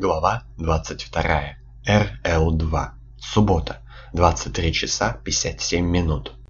Глава 22. РЛ-2. Суббота. 23 часа 57 минут.